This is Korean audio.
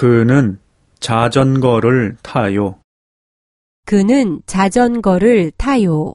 그는 자전거를 타요. 그는 자전거를 타요.